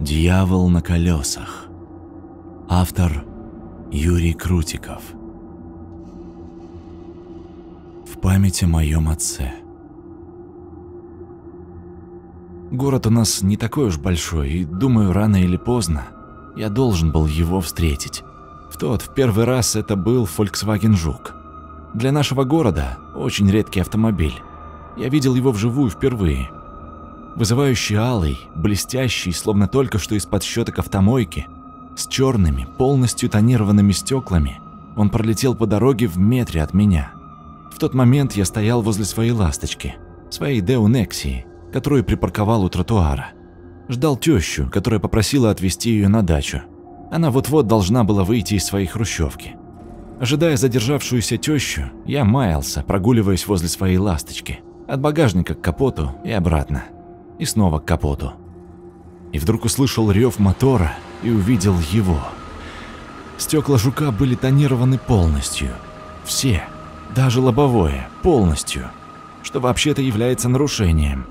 Дьявол на колесах. Автор Юрий Крутиков. В память о моем отце. Город у нас не такой уж большой, и думаю, рано или поздно я должен был его встретить. В тот, в первый раз это был Volkswagen Жук. Для нашего города очень редкий автомобиль. Я видел его вживую впервые. Вызывающий алый, блестящий, словно только что из-под щеток автомойки, с черными, полностью тонированными стеклами, он пролетел по дороге в метре от меня. В тот момент я стоял возле своей ласточки, своей Део которую припарковал у тротуара. Ждал тещу, которая попросила отвезти ее на дачу. Она вот-вот должна была выйти из своей хрущевки. Ожидая задержавшуюся тещу, я маялся, прогуливаясь возле своей ласточки. От багажника к капоту и обратно. И снова к капоту. И вдруг услышал рев мотора и увидел его. Стекла жука были тонированы полностью. Все. Даже лобовое. Полностью. Что вообще-то является нарушением.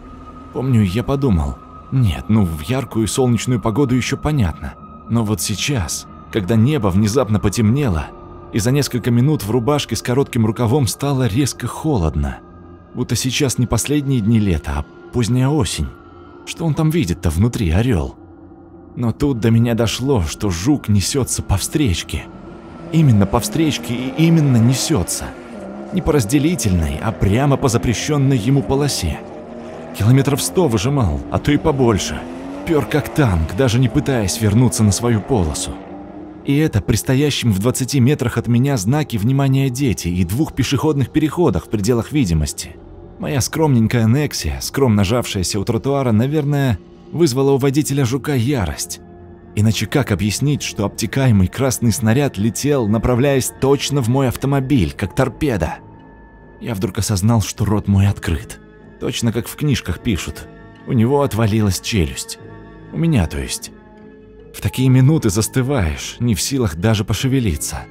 Помню, я подумал, нет, ну в яркую солнечную погоду еще понятно. Но вот сейчас, когда небо внезапно потемнело, и за несколько минут в рубашке с коротким рукавом стало резко холодно. Будто сейчас не последние дни лета, а поздняя осень. Что он там видит-то внутри, орел? Но тут до меня дошло, что жук несется по встречке. Именно по встречке и именно несется. Не по разделительной, а прямо по запрещенной ему полосе. Километров сто выжимал, а то и побольше. Пёр как танк, даже не пытаясь вернуться на свою полосу. И это при стоящем в 20 метрах от меня знаке внимания дети и двух пешеходных переходах в пределах видимости. Моя скромненькая Нексия, скромно жавшаяся у тротуара, наверное, вызвала у водителя жука ярость. Иначе как объяснить, что обтекаемый красный снаряд летел, направляясь точно в мой автомобиль, как торпеда? Я вдруг осознал, что рот мой открыт. Точно как в книжках пишут. У него отвалилась челюсть. У меня, то есть. В такие минуты застываешь, не в силах даже пошевелиться.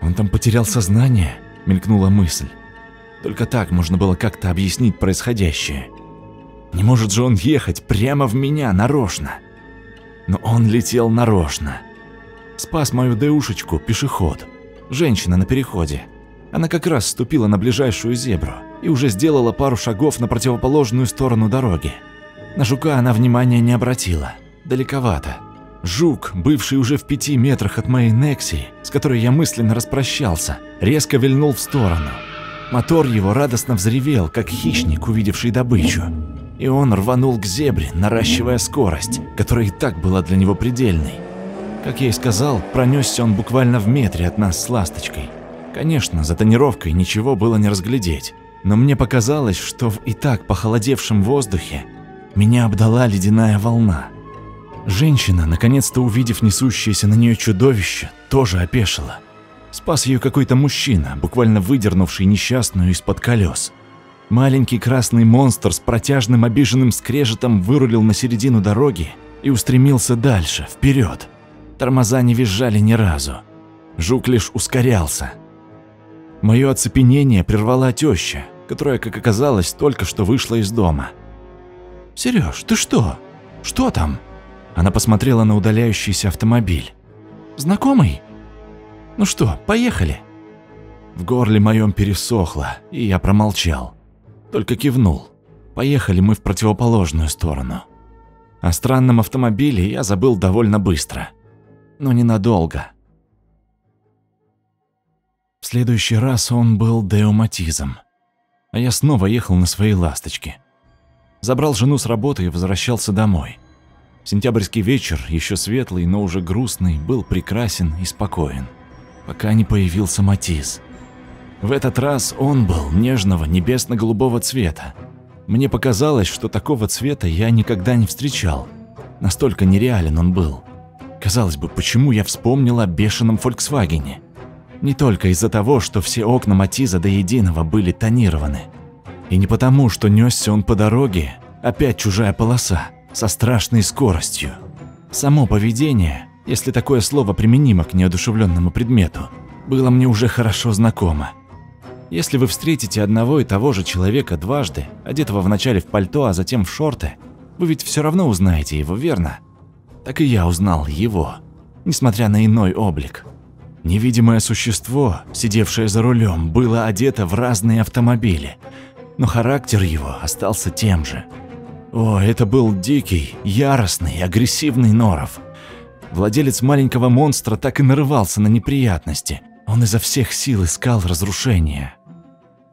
Он там потерял сознание, мелькнула мысль. Только так можно было как-то объяснить происходящее. Не может же он ехать прямо в меня нарочно. Но он летел нарочно. Спас мою деушечку пешеход. Женщина на переходе. Она как раз ступила на ближайшую зебру и уже сделала пару шагов на противоположную сторону дороги. На жука она внимания не обратила. Далековато. Жук, бывший уже в пяти метрах от моей Некси, с которой я мысленно распрощался, резко вильнул в сторону. Мотор его радостно взревел, как хищник, увидевший добычу. И он рванул к зебре, наращивая скорость, которая и так была для него предельной. Как я и сказал, пронесся он буквально в метре от нас с ласточкой. Конечно, за тонировкой ничего было не разглядеть, но мне показалось, что в и так похолодевшем воздухе меня обдала ледяная волна. Женщина, наконец-то увидев несущееся на нее чудовище, тоже опешила. Спас ее какой-то мужчина, буквально выдернувший несчастную из-под колес. Маленький красный монстр с протяжным обиженным скрежетом вырулил на середину дороги и устремился дальше, вперед. Тормоза не визжали ни разу. Жук лишь ускорялся. Мое оцепенение прервала теща, которая, как оказалось, только что вышла из дома. «Сереж, ты что? Что там?» Она посмотрела на удаляющийся автомобиль. «Знакомый? Ну что, поехали?» В горле моем пересохло, и я промолчал. Только кивнул. Поехали мы в противоположную сторону. О странном автомобиле я забыл довольно быстро. Но ненадолго. В следующий раз он был деуматизм. А я снова ехал на своей «Ласточке». Забрал жену с работы и возвращался домой. Сентябрьский вечер, еще светлый, но уже грустный, был прекрасен и спокоен, пока не появился Матиз. В этот раз он был нежного небесно-голубого цвета. Мне показалось, что такого цвета я никогда не встречал. Настолько нереален он был. Казалось бы, почему я вспомнил о бешеном «Фольксвагене»? Не только из-за того, что все окна Матиза до единого были тонированы. И не потому, что несся он по дороге, опять чужая полоса со страшной скоростью. Само поведение, если такое слово применимо к неодушевленному предмету, было мне уже хорошо знакомо. Если вы встретите одного и того же человека дважды, одетого вначале в пальто, а затем в шорты, вы ведь все равно узнаете его, верно? так и я узнал его, несмотря на иной облик. Невидимое существо, сидевшее за рулем, было одето в разные автомобили, но характер его остался тем же. О, это был дикий, яростный, агрессивный Норов. Владелец маленького монстра так и нарывался на неприятности. Он изо всех сил искал разрушения.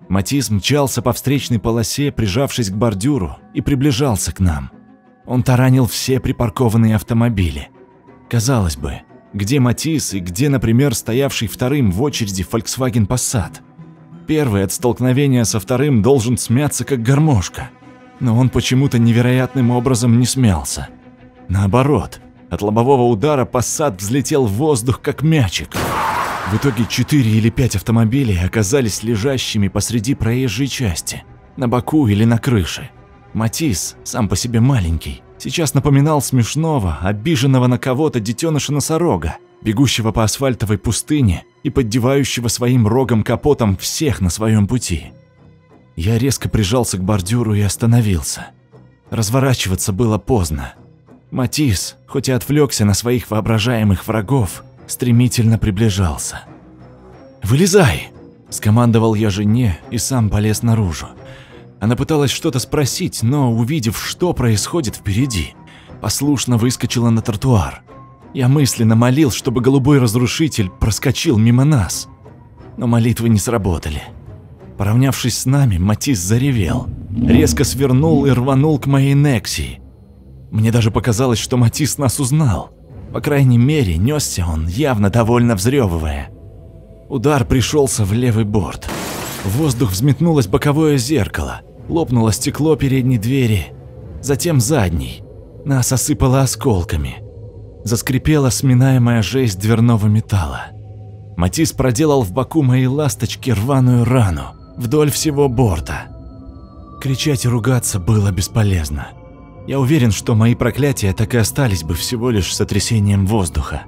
Матис мчался по встречной полосе, прижавшись к бордюру, и приближался к нам. Он таранил все припаркованные автомобили. Казалось бы, где Матис и где, например, стоявший вторым в очереди Volkswagen Passat? Первый от столкновения со вторым должен смяться как гармошка. Но он почему-то невероятным образом не смялся. Наоборот, от лобового удара Passat взлетел в воздух как мячик. В итоге четыре или пять автомобилей оказались лежащими посреди проезжей части, на боку или на крыше. Матис, сам по себе маленький, сейчас напоминал смешного, обиженного на кого-то детеныша носорога, бегущего по асфальтовой пустыне и поддевающего своим рогом капотом всех на своем пути. Я резко прижался к бордюру и остановился. Разворачиваться было поздно. Матис, хоть и отвлекся на своих воображаемых врагов, стремительно приближался. «Вылезай!» – скомандовал я жене и сам полез наружу. Она пыталась что-то спросить, но, увидев, что происходит впереди, послушно выскочила на тротуар. Я мысленно молил, чтобы голубой разрушитель проскочил мимо нас. Но молитвы не сработали. Поравнявшись с нами, Матис заревел, резко свернул и рванул к моей Нексии. Мне даже показалось, что Матис нас узнал. По крайней мере, несся он, явно довольно взрёвывая. Удар пришелся в левый борт. В воздух взметнулось боковое зеркало, лопнуло стекло передней двери, затем задней. Нас осыпало осколками. Заскрипела сминаемая жесть дверного металла. Матис проделал в боку моей ласточки рваную рану вдоль всего борта. Кричать и ругаться было бесполезно. Я уверен, что мои проклятия так и остались бы всего лишь сотрясением воздуха.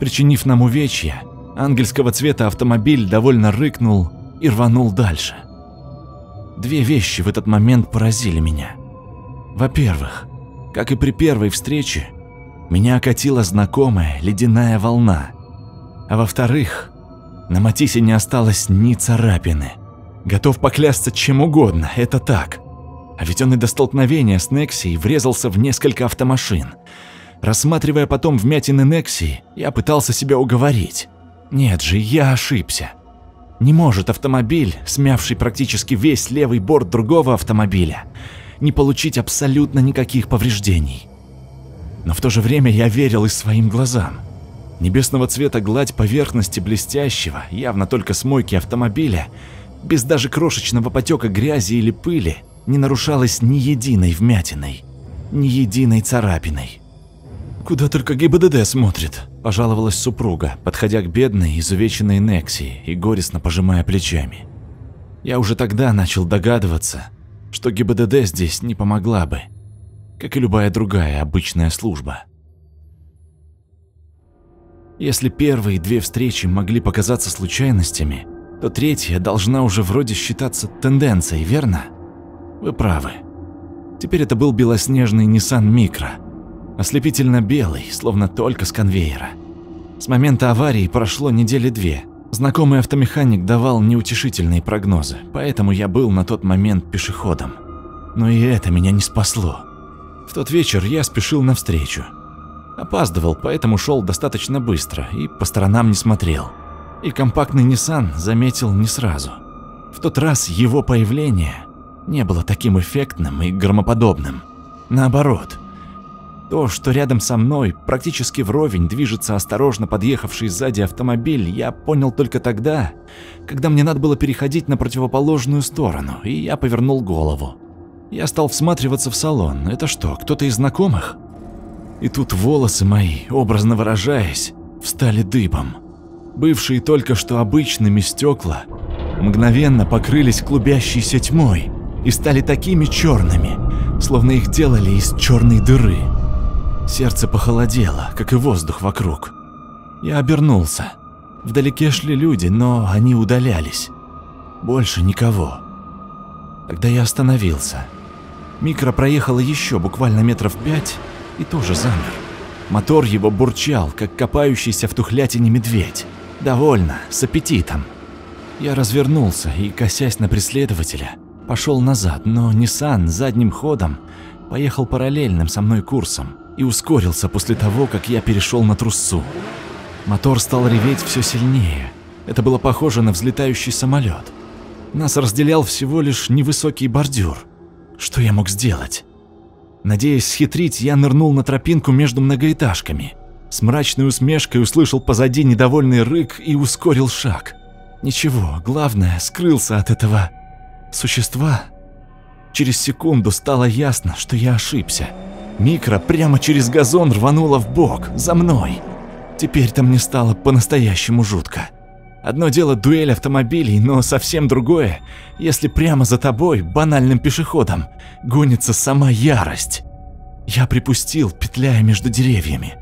Причинив нам увечья, ангельского цвета автомобиль довольно рыкнул и рванул дальше. Две вещи в этот момент поразили меня. Во-первых, как и при первой встрече, меня окатила знакомая ледяная волна. А во-вторых, на Матисе не осталось ни царапины. Готов поклясться чем угодно, это так. А ведь он и до столкновения с Нексией врезался в несколько автомашин. Рассматривая потом вмятины Нексии, я пытался себя уговорить. Нет же, я ошибся. Не может автомобиль, смявший практически весь левый борт другого автомобиля, не получить абсолютно никаких повреждений. Но в то же время я верил и своим глазам. Небесного цвета гладь поверхности блестящего, явно только с мойки автомобиля, без даже крошечного потека грязи или пыли, не нарушалась ни единой вмятиной, ни единой царапиной. «Куда только ГИБДД смотрит», – пожаловалась супруга, подходя к бедной, изувеченной Нексии и горестно пожимая плечами. Я уже тогда начал догадываться, что ГИБДД здесь не помогла бы, как и любая другая обычная служба. Если первые две встречи могли показаться случайностями, то третья должна уже вроде считаться тенденцией, верно? Вы правы. Теперь это был белоснежный Nissan Micro. Ослепительно белый, словно только с конвейера. С момента аварии прошло недели две. Знакомый автомеханик давал неутешительные прогнозы, поэтому я был на тот момент пешеходом. Но и это меня не спасло. В тот вечер я спешил навстречу. Опаздывал, поэтому шел достаточно быстро и по сторонам не смотрел. И компактный Nissan заметил не сразу. В тот раз его появление не было таким эффектным и громоподобным. Наоборот, то, что рядом со мной, практически вровень, движется осторожно подъехавший сзади автомобиль, я понял только тогда, когда мне надо было переходить на противоположную сторону, и я повернул голову. Я стал всматриваться в салон. Это что, кто-то из знакомых? И тут волосы мои, образно выражаясь, встали дыбом. Бывшие только что обычными стекла мгновенно покрылись клубящейся тьмой, и стали такими черными, словно их делали из черной дыры. Сердце похолодело, как и воздух вокруг. Я обернулся. Вдалеке шли люди, но они удалялись. Больше никого. Тогда я остановился. Микро проехала еще буквально метров пять и тоже замер. Мотор его бурчал, как копающийся в тухлятине медведь. Довольно, с аппетитом. Я развернулся и, косясь на преследователя, пошел назад, но Nissan задним ходом поехал параллельным со мной курсом и ускорился после того, как я перешел на труссу. Мотор стал реветь все сильнее. Это было похоже на взлетающий самолет. Нас разделял всего лишь невысокий бордюр. Что я мог сделать? Надеясь схитрить, я нырнул на тропинку между многоэтажками. С мрачной усмешкой услышал позади недовольный рык и ускорил шаг. Ничего, главное, скрылся от этого существа. Через секунду стало ясно, что я ошибся. Микро прямо через газон рванула в бок, за мной. Теперь-то мне стало по-настоящему жутко. Одно дело дуэль автомобилей, но совсем другое, если прямо за тобой, банальным пешеходом, гонится сама ярость. Я припустил, петляя между деревьями.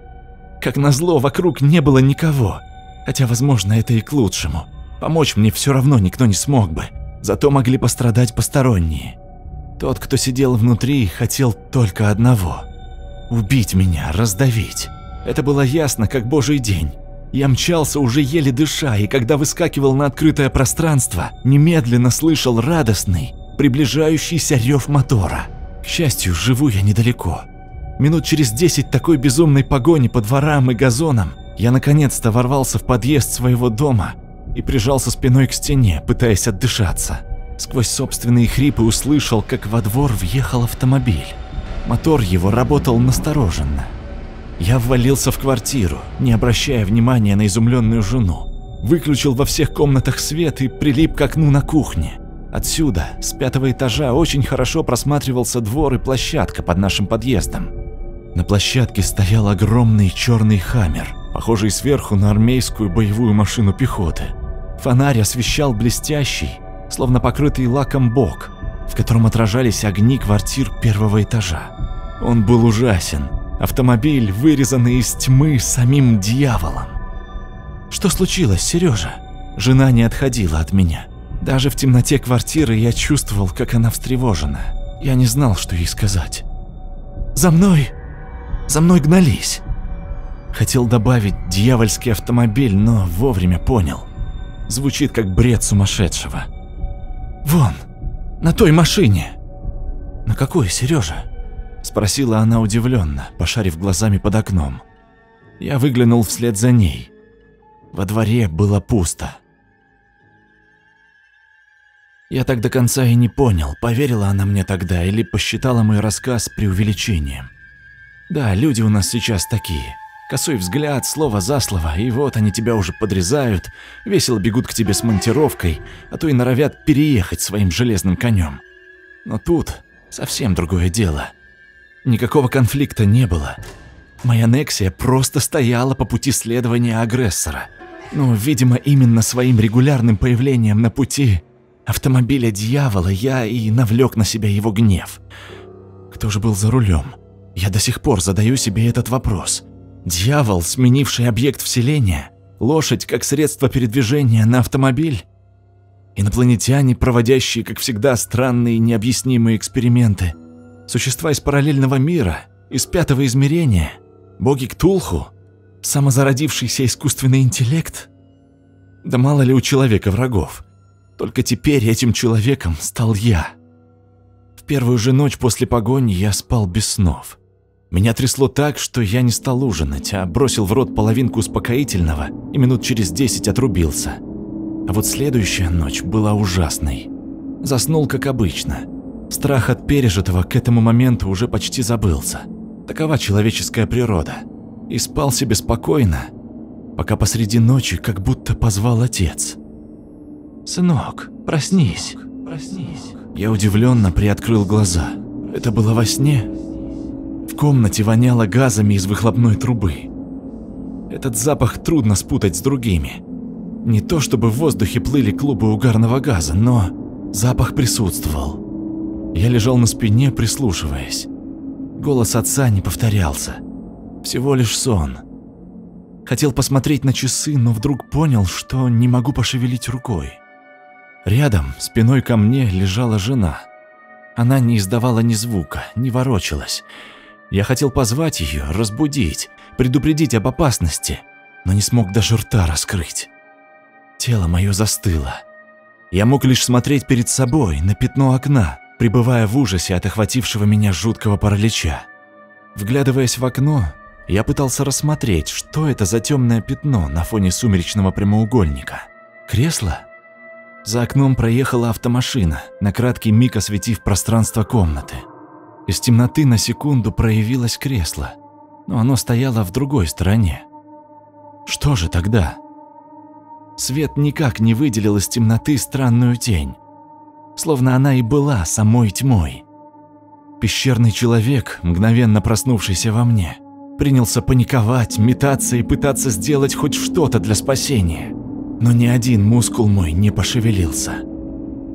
Как назло, вокруг не было никого, хотя, возможно, это и к лучшему. Помочь мне все равно никто не смог бы, зато могли пострадать посторонние. Тот, кто сидел внутри, хотел только одного – убить меня, раздавить. Это было ясно, как божий день. Я мчался уже еле дыша, и когда выскакивал на открытое пространство, немедленно слышал радостный, приближающийся рев мотора. К счастью, живу я недалеко. Минут через десять такой безумной погони по дворам и газонам я наконец-то ворвался в подъезд своего дома и прижался спиной к стене, пытаясь отдышаться. Сквозь собственные хрипы услышал, как во двор въехал автомобиль. Мотор его работал настороженно. Я ввалился в квартиру, не обращая внимания на изумленную жену. Выключил во всех комнатах свет и прилип к окну на кухне. Отсюда, с пятого этажа, очень хорошо просматривался двор и площадка под нашим подъездом. На площадке стоял огромный черный хаммер, похожий сверху на армейскую боевую машину пехоты. Фонарь освещал блестящий, словно покрытый лаком бок, в котором отражались огни квартир первого этажа. Он был ужасен, Автомобиль, вырезанный из тьмы самим дьяволом. Что случилось, Сережа? Жена не отходила от меня. Даже в темноте квартиры я чувствовал, как она встревожена. Я не знал, что ей сказать. За мной! За мной гнались. Хотел добавить дьявольский автомобиль, но вовремя понял. Звучит как бред сумасшедшего. Вон, на той машине. На какой, Сережа? Спросила она удивленно, пошарив глазами под окном. Я выглянул вслед за ней. Во дворе было пусто. Я так до конца и не понял, поверила она мне тогда или посчитала мой рассказ преувеличением. Да, люди у нас сейчас такие. Косой взгляд, слово за слово, и вот они тебя уже подрезают, весело бегут к тебе с монтировкой, а то и норовят переехать своим железным конем. Но тут совсем другое дело. Никакого конфликта не было. Моя Нексия просто стояла по пути следования агрессора. Но, видимо, именно своим регулярным появлением на пути автомобиля дьявола я и навлек на себя его гнев. Кто же был за рулем? Я до сих пор задаю себе этот вопрос. Дьявол, сменивший объект вселения? Лошадь как средство передвижения на автомобиль? Инопланетяне, проводящие, как всегда, странные необъяснимые эксперименты – Существа из параллельного мира, из пятого измерения, боги Ктулху, самозародившийся искусственный интеллект. Да мало ли у человека врагов. Только теперь этим человеком стал я. В первую же ночь после погони я спал без снов. Меня трясло так, что я не стал ужинать, а бросил в рот половинку успокоительного и минут через десять отрубился. А вот следующая ночь была ужасной. Заснул как обычно – Страх от пережитого к этому моменту уже почти забылся. Такова человеческая природа. И спал себе спокойно, пока посреди ночи как будто позвал отец. «Сынок, проснись, проснись». Я удивленно приоткрыл глаза. Это было во сне? В комнате воняло газами из выхлопной трубы. Этот запах трудно спутать с другими. Не то чтобы в воздухе плыли клубы угарного газа, но запах присутствовал. Я лежал на спине, прислушиваясь. Голос отца не повторялся. Всего лишь сон. Хотел посмотреть на часы, но вдруг понял, что не могу пошевелить рукой. Рядом, спиной ко мне, лежала жена. Она не издавала ни звука, не ворочалась. Я хотел позвать ее, разбудить, предупредить об опасности, но не смог даже рта раскрыть. Тело мое застыло. Я мог лишь смотреть перед собой на пятно окна, пребывая в ужасе от охватившего меня жуткого паралича. Вглядываясь в окно, я пытался рассмотреть, что это за темное пятно на фоне сумеречного прямоугольника. Кресло? За окном проехала автомашина, на краткий миг осветив пространство комнаты. Из темноты на секунду проявилось кресло, но оно стояло в другой стороне. Что же тогда? Свет никак не выделил из темноты странную тень, словно она и была самой тьмой. Пещерный человек, мгновенно проснувшийся во мне, принялся паниковать, метаться и пытаться сделать хоть что-то для спасения. Но ни один мускул мой не пошевелился.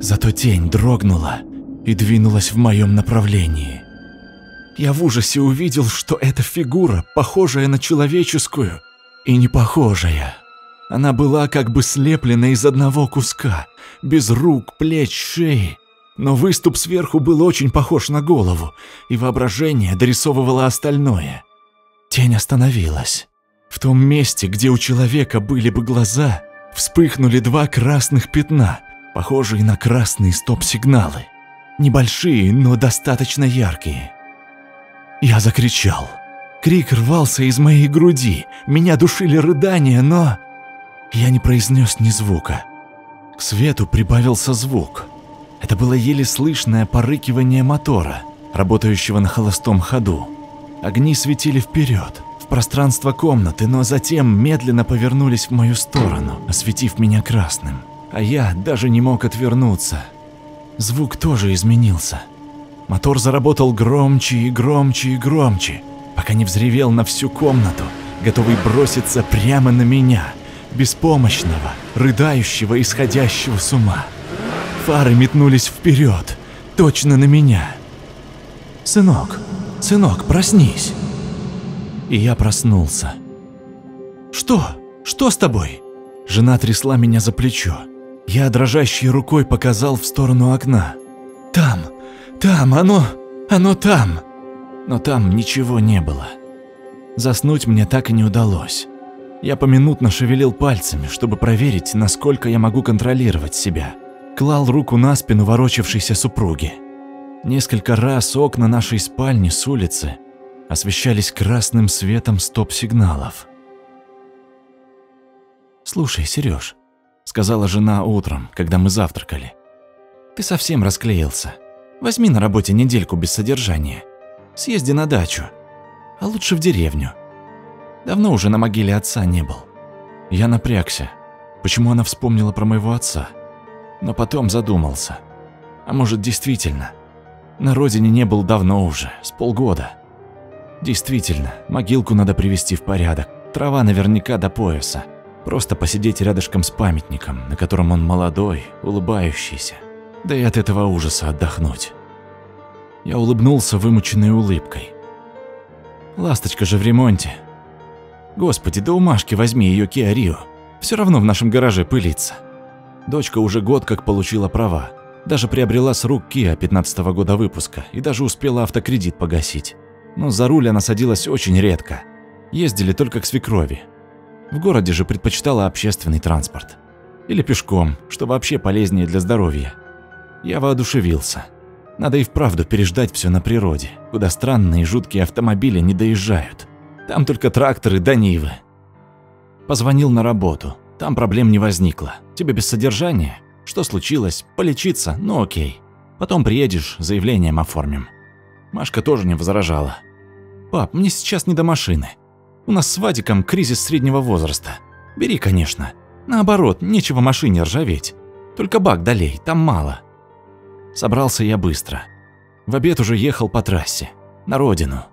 Зато тень дрогнула и двинулась в моем направлении. Я в ужасе увидел, что эта фигура, похожая на человеческую и не похожая. Она была как бы слеплена из одного куска, без рук, плеч, шеи. Но выступ сверху был очень похож на голову, и воображение дорисовывало остальное. Тень остановилась. В том месте, где у человека были бы глаза, вспыхнули два красных пятна, похожие на красные стоп-сигналы. Небольшие, но достаточно яркие. Я закричал. Крик рвался из моей груди, меня душили рыдания, но... Я не произнес ни звука. К свету прибавился звук. Это было еле слышное порыкивание мотора, работающего на холостом ходу. Огни светили вперед, в пространство комнаты, но затем медленно повернулись в мою сторону, осветив меня красным. А я даже не мог отвернуться. Звук тоже изменился. Мотор заработал громче и громче и громче, пока не взревел на всю комнату, готовый броситься прямо на меня, беспомощного, рыдающего, исходящего с ума. Фары метнулись вперед, точно на меня. «Сынок, «Сынок, проснись!» И я проснулся. «Что? Что с тобой?» Жена трясла меня за плечо. Я дрожащей рукой показал в сторону окна. «Там! Там! Оно! Оно там!» Но там ничего не было. Заснуть мне так и не удалось. Я поминутно шевелил пальцами, чтобы проверить, насколько я могу контролировать себя. Клал руку на спину ворочавшейся супруги. Несколько раз окна нашей спальни с улицы освещались красным светом стоп-сигналов. «Слушай, Сереж», — сказала жена утром, когда мы завтракали, — «ты совсем расклеился. Возьми на работе недельку без содержания. Съезди на дачу, а лучше в деревню. Давно уже на могиле отца не был». Я напрягся. Почему она вспомнила про моего отца? Но потом задумался. А может, действительно, на родине не был давно уже, с полгода. Действительно, могилку надо привести в порядок. Трава наверняка до пояса. Просто посидеть рядышком с памятником, на котором он молодой, улыбающийся. Да и от этого ужаса отдохнуть. Я улыбнулся вымученной улыбкой. Ласточка же в ремонте. Господи, да у Машки возьми ее Kia Rio. Все равно в нашем гараже пылится. Дочка уже год как получила права. Даже приобрела с рук Kia 15 -го года выпуска и даже успела автокредит погасить. Но за руль она садилась очень редко. Ездили только к свекрови. В городе же предпочитала общественный транспорт. Или пешком, что вообще полезнее для здоровья. Я воодушевился. Надо и вправду переждать все на природе, куда странные и жуткие автомобили не доезжают. Там только тракторы да нивы. Позвонил на работу. Там проблем не возникло. Тебе без содержания? Что случилось? Полечиться? Ну окей. Потом приедешь, заявлением оформим. Машка тоже не возражала. Пап, мне сейчас не до машины. У нас с Вадиком кризис среднего возраста. Бери, конечно. Наоборот, нечего машине ржаветь. Только бак долей, там мало. Собрался я быстро. В обед уже ехал по трассе. На родину.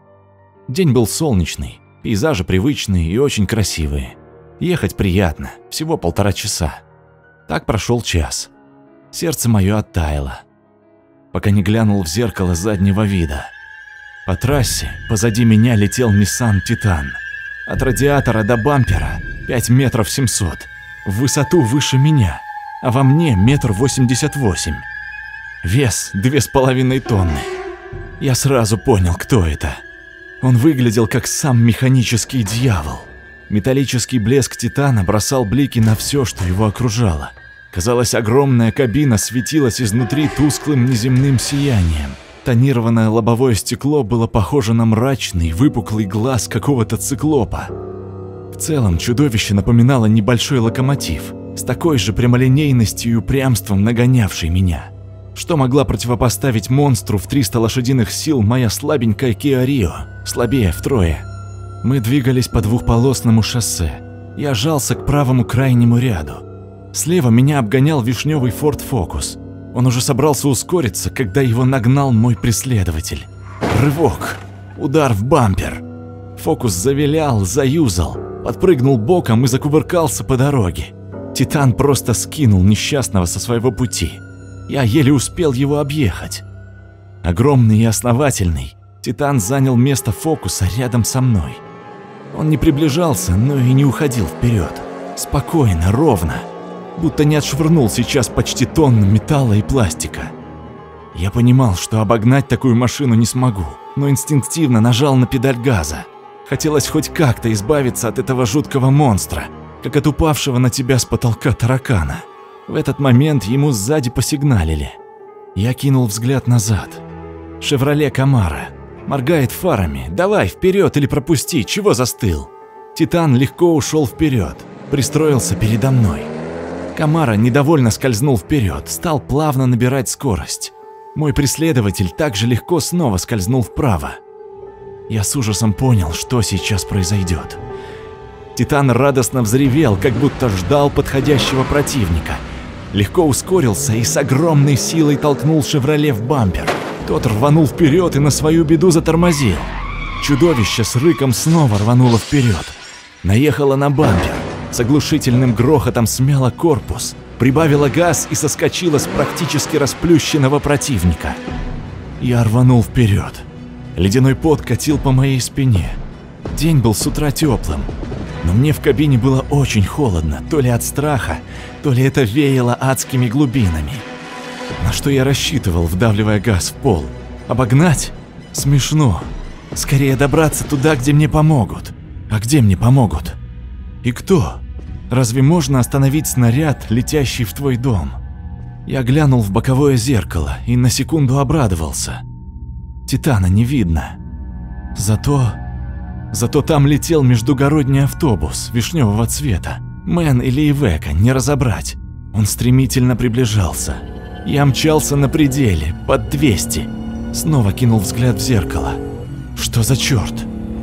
День был солнечный, пейзажи привычные и очень красивые. Ехать приятно, всего полтора часа. Так прошел час. Сердце мое оттаяло, пока не глянул в зеркало заднего вида. По трассе позади меня летел Nissan Titan. От радиатора до бампера 5 метров 700. В высоту выше меня, а во мне метр восемьдесят восемь. Вес две с половиной тонны. Я сразу понял, кто это. Он выглядел как сам механический дьявол. Металлический блеск Титана бросал блики на все, что его окружало. Казалось, огромная кабина светилась изнутри тусклым неземным сиянием. Тонированное лобовое стекло было похоже на мрачный, выпуклый глаз какого-то циклопа. В целом, чудовище напоминало небольшой локомотив, с такой же прямолинейностью и упрямством нагонявший меня. Что могла противопоставить монстру в 300 лошадиных сил моя слабенькая Kia Rio, слабее втрое. Мы двигались по двухполосному шоссе. Я жался к правому крайнему ряду. Слева меня обгонял вишневый Ford Focus. Он уже собрался ускориться, когда его нагнал мой преследователь. Рывок. Удар в бампер. Фокус завилял, заюзал, подпрыгнул боком и закувыркался по дороге. Титан просто скинул несчастного со своего пути. Я еле успел его объехать. Огромный и основательный, Титан занял место фокуса рядом со мной. Он не приближался, но и не уходил вперед. Спокойно, ровно будто не отшвырнул сейчас почти тонну металла и пластика. Я понимал, что обогнать такую машину не смогу, но инстинктивно нажал на педаль газа. Хотелось хоть как-то избавиться от этого жуткого монстра, как от упавшего на тебя с потолка таракана. В этот момент ему сзади посигналили. Я кинул взгляд назад. «Шевроле Камара». Моргает фарами. «Давай, вперед или пропусти, чего застыл?» Титан легко ушел вперед, пристроился передо мной. Камара недовольно скользнул вперед, стал плавно набирать скорость. Мой преследователь также легко снова скользнул вправо. Я с ужасом понял, что сейчас произойдет. Титан радостно взревел, как будто ждал подходящего противника. Легко ускорился и с огромной силой толкнул «Шевроле» в бампер. Тот рванул вперед и на свою беду затормозил. Чудовище с рыком снова рвануло вперед. Наехало на бампер с оглушительным грохотом смяла корпус, прибавила газ и соскочила с практически расплющенного противника. Я рванул вперед. Ледяной пот катил по моей спине. День был с утра теплым, но мне в кабине было очень холодно, то ли от страха, то ли это веяло адскими глубинами. На что я рассчитывал, вдавливая газ в пол? Обогнать? Смешно. Скорее добраться туда, где мне помогут. А где мне помогут? И кто? Разве можно остановить снаряд, летящий в твой дом? Я глянул в боковое зеркало и на секунду обрадовался. Титана не видно. Зато... Зато там летел междугородний автобус вишневого цвета. Мэн или Ивека, не разобрать. Он стремительно приближался. Я мчался на пределе, под 200. Снова кинул взгляд в зеркало. Что за черт?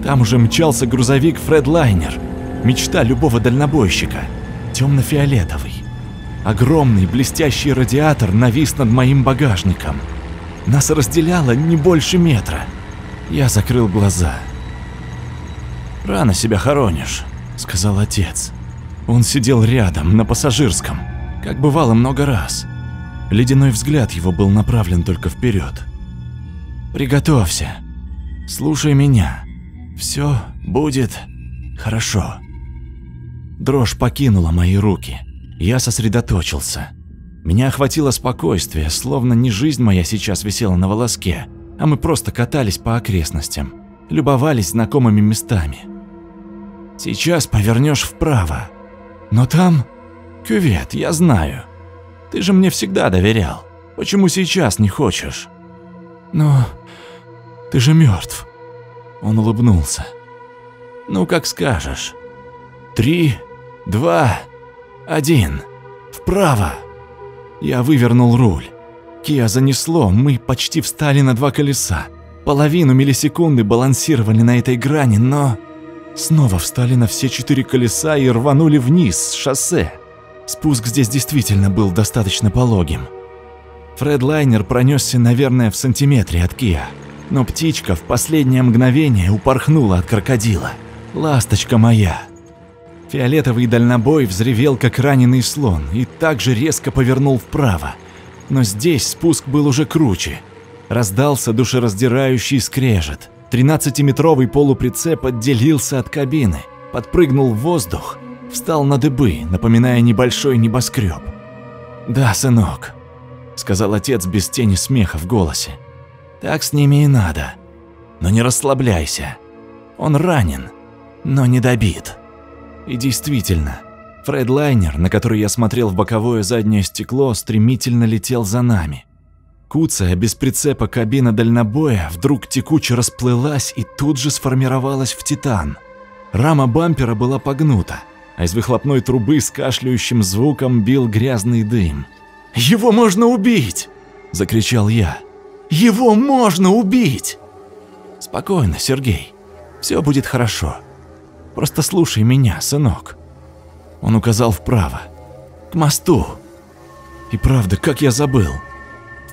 Там уже мчался грузовик Фредлайнер. Мечта любого дальнобойщика. Темно-фиолетовый. Огромный блестящий радиатор навис над моим багажником. Нас разделяло не больше метра. Я закрыл глаза. «Рано себя хоронишь», — сказал отец. Он сидел рядом, на пассажирском, как бывало много раз. Ледяной взгляд его был направлен только вперед. «Приготовься. Слушай меня. Все будет хорошо». Дрожь покинула мои руки. Я сосредоточился. Меня охватило спокойствие, словно не жизнь моя сейчас висела на волоске, а мы просто катались по окрестностям, любовались знакомыми местами. Сейчас повернешь вправо. Но там кювет, я знаю. Ты же мне всегда доверял. Почему сейчас не хочешь? Но ты же мертв. Он улыбнулся. Ну, как скажешь. Три, Два, один, вправо. Я вывернул руль. Киа занесло, мы почти встали на два колеса. Половину миллисекунды балансировали на этой грани, но... Снова встали на все четыре колеса и рванули вниз с шоссе. Спуск здесь действительно был достаточно пологим. Фредлайнер пронесся, наверное, в сантиметре от Киа, но птичка в последнее мгновение упорхнула от крокодила. Ласточка моя. Фиолетовый дальнобой взревел, как раненый слон, и также резко повернул вправо. Но здесь спуск был уже круче. Раздался душераздирающий скрежет. Тринадцатиметровый полуприцеп отделился от кабины, подпрыгнул в воздух, встал на дыбы, напоминая небольшой небоскреб. «Да, сынок», — сказал отец без тени смеха в голосе. «Так с ними и надо. Но не расслабляйся. Он ранен, но не добит. И действительно, Фредлайнер, на который я смотрел в боковое заднее стекло, стремительно летел за нами. Куцая, без прицепа кабина дальнобоя вдруг текуче расплылась и тут же сформировалась в титан. Рама бампера была погнута, а из выхлопной трубы с кашляющим звуком бил грязный дым. «Его можно убить!» – закричал я. «Его можно убить!» «Спокойно, Сергей. Все будет хорошо. Просто слушай меня, сынок». Он указал вправо. К мосту. И правда, как я забыл.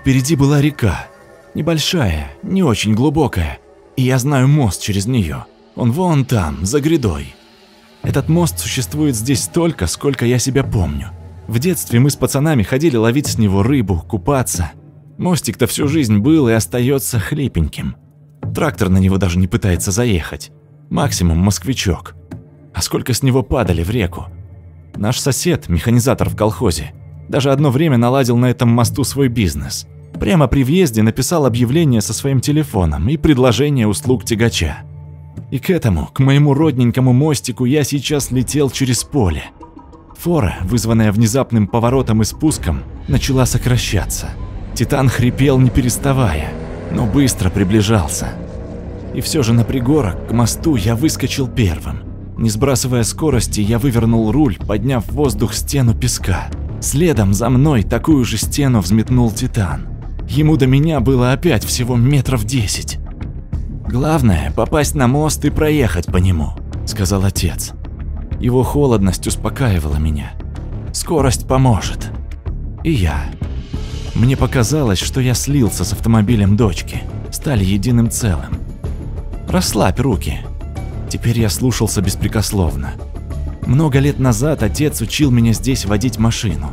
Впереди была река. Небольшая, не очень глубокая. И я знаю мост через нее. Он вон там, за грядой. Этот мост существует здесь столько, сколько я себя помню. В детстве мы с пацанами ходили ловить с него рыбу, купаться. Мостик-то всю жизнь был и остается хлипеньким. Трактор на него даже не пытается заехать. Максимум москвичок. А сколько с него падали в реку. Наш сосед, механизатор в колхозе, даже одно время наладил на этом мосту свой бизнес. Прямо при въезде написал объявление со своим телефоном и предложение услуг тягача. И к этому, к моему родненькому мостику я сейчас летел через поле. Фора, вызванная внезапным поворотом и спуском, начала сокращаться. Титан хрипел не переставая, но быстро приближался. И все же на пригорок к мосту я выскочил первым. Не сбрасывая скорости, я вывернул руль, подняв в воздух стену песка. Следом за мной такую же стену взметнул Титан. Ему до меня было опять всего метров десять. «Главное – попасть на мост и проехать по нему», – сказал отец. Его холодность успокаивала меня. Скорость поможет. И я. Мне показалось, что я слился с автомобилем дочки, стали единым целым. Расслабь руки, Теперь я слушался беспрекословно. Много лет назад отец учил меня здесь водить машину.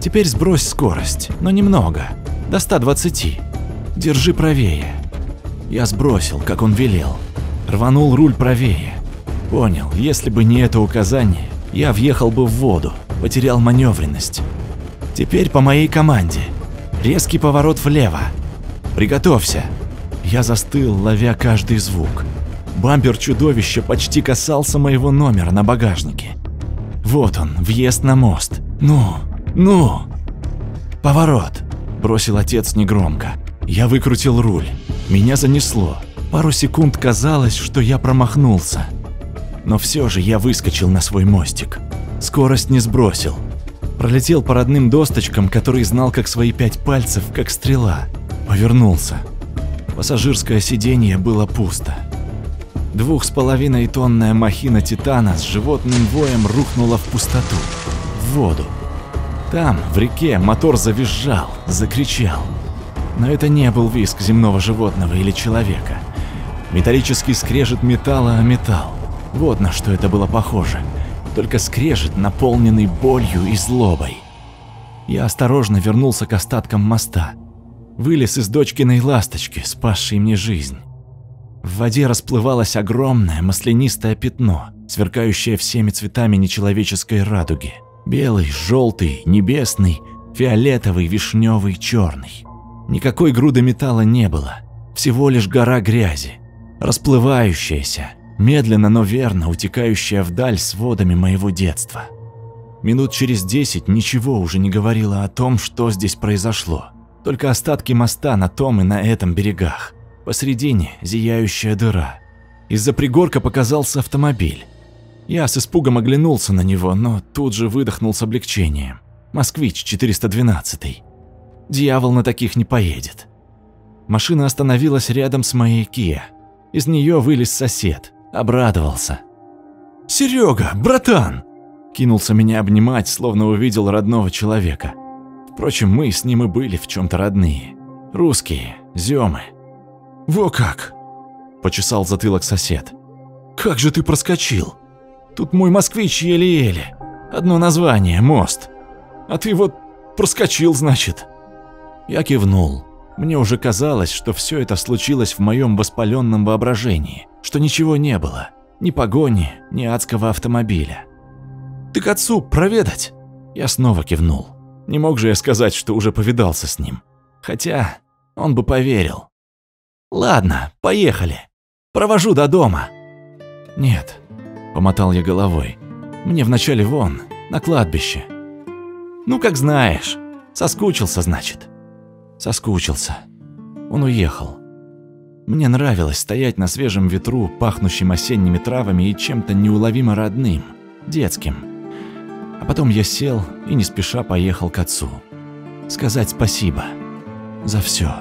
Теперь сбрось скорость, но немного, до 120. Держи правее. Я сбросил, как он велел. Рванул руль правее. Понял, если бы не это указание, я въехал бы в воду, потерял маневренность. Теперь по моей команде. Резкий поворот влево. Приготовься. Я застыл, ловя каждый звук. Бампер чудовища почти касался моего номера на багажнике. Вот он, въезд на мост. Ну, ну. Поворот, бросил отец негромко. Я выкрутил руль. Меня занесло. Пару секунд казалось, что я промахнулся. Но все же я выскочил на свой мостик. Скорость не сбросил. Пролетел по родным досточкам, которые знал как свои пять пальцев, как стрела. Повернулся. Пассажирское сиденье было пусто. Двух с половиной тонная махина Титана с животным воем рухнула в пустоту, в воду. Там, в реке, мотор завизжал, закричал. Но это не был визг земного животного или человека. Металлический скрежет металла о металл. Вот на что это было похоже. Только скрежет, наполненный болью и злобой. Я осторожно вернулся к остаткам моста. Вылез из дочкиной ласточки, спасшей мне жизнь. В воде расплывалось огромное маслянистое пятно, сверкающее всеми цветами нечеловеческой радуги. Белый, желтый, небесный, фиолетовый, вишневый, черный. Никакой груды металла не было, всего лишь гора грязи, расплывающаяся, медленно, но верно утекающая вдаль с водами моего детства. Минут через десять ничего уже не говорило о том, что здесь произошло, только остатки моста на том и на этом берегах. Посредине зияющая дыра. Из-за пригорка показался автомобиль. Я с испугом оглянулся на него, но тут же выдохнул с облегчением. Москвич 412. Дьявол на таких не поедет. Машина остановилась рядом с моей Kia. Из нее вылез сосед, обрадовался. «Серега, братан!» Кинулся меня обнимать, словно увидел родного человека. Впрочем, мы с ним и были в чем то родные. Русские, зёмы. «Во как!» – почесал затылок сосед. «Как же ты проскочил? Тут мой москвич еле-еле. Одно название – мост. А ты вот проскочил, значит?» Я кивнул. Мне уже казалось, что все это случилось в моем воспаленном воображении, что ничего не было, ни погони, ни адского автомобиля. «Ты к отцу проведать?» Я снова кивнул. Не мог же я сказать, что уже повидался с ним. Хотя он бы поверил. Ладно, поехали. Провожу до дома. «Нет», — помотал я головой. «Мне вначале вон, на кладбище». «Ну, как знаешь. Соскучился, значит». «Соскучился. Он уехал. Мне нравилось стоять на свежем ветру, пахнущем осенними травами и чем-то неуловимо родным, детским. А потом я сел и не спеша поехал к отцу. Сказать спасибо за все.